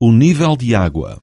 O nível de água.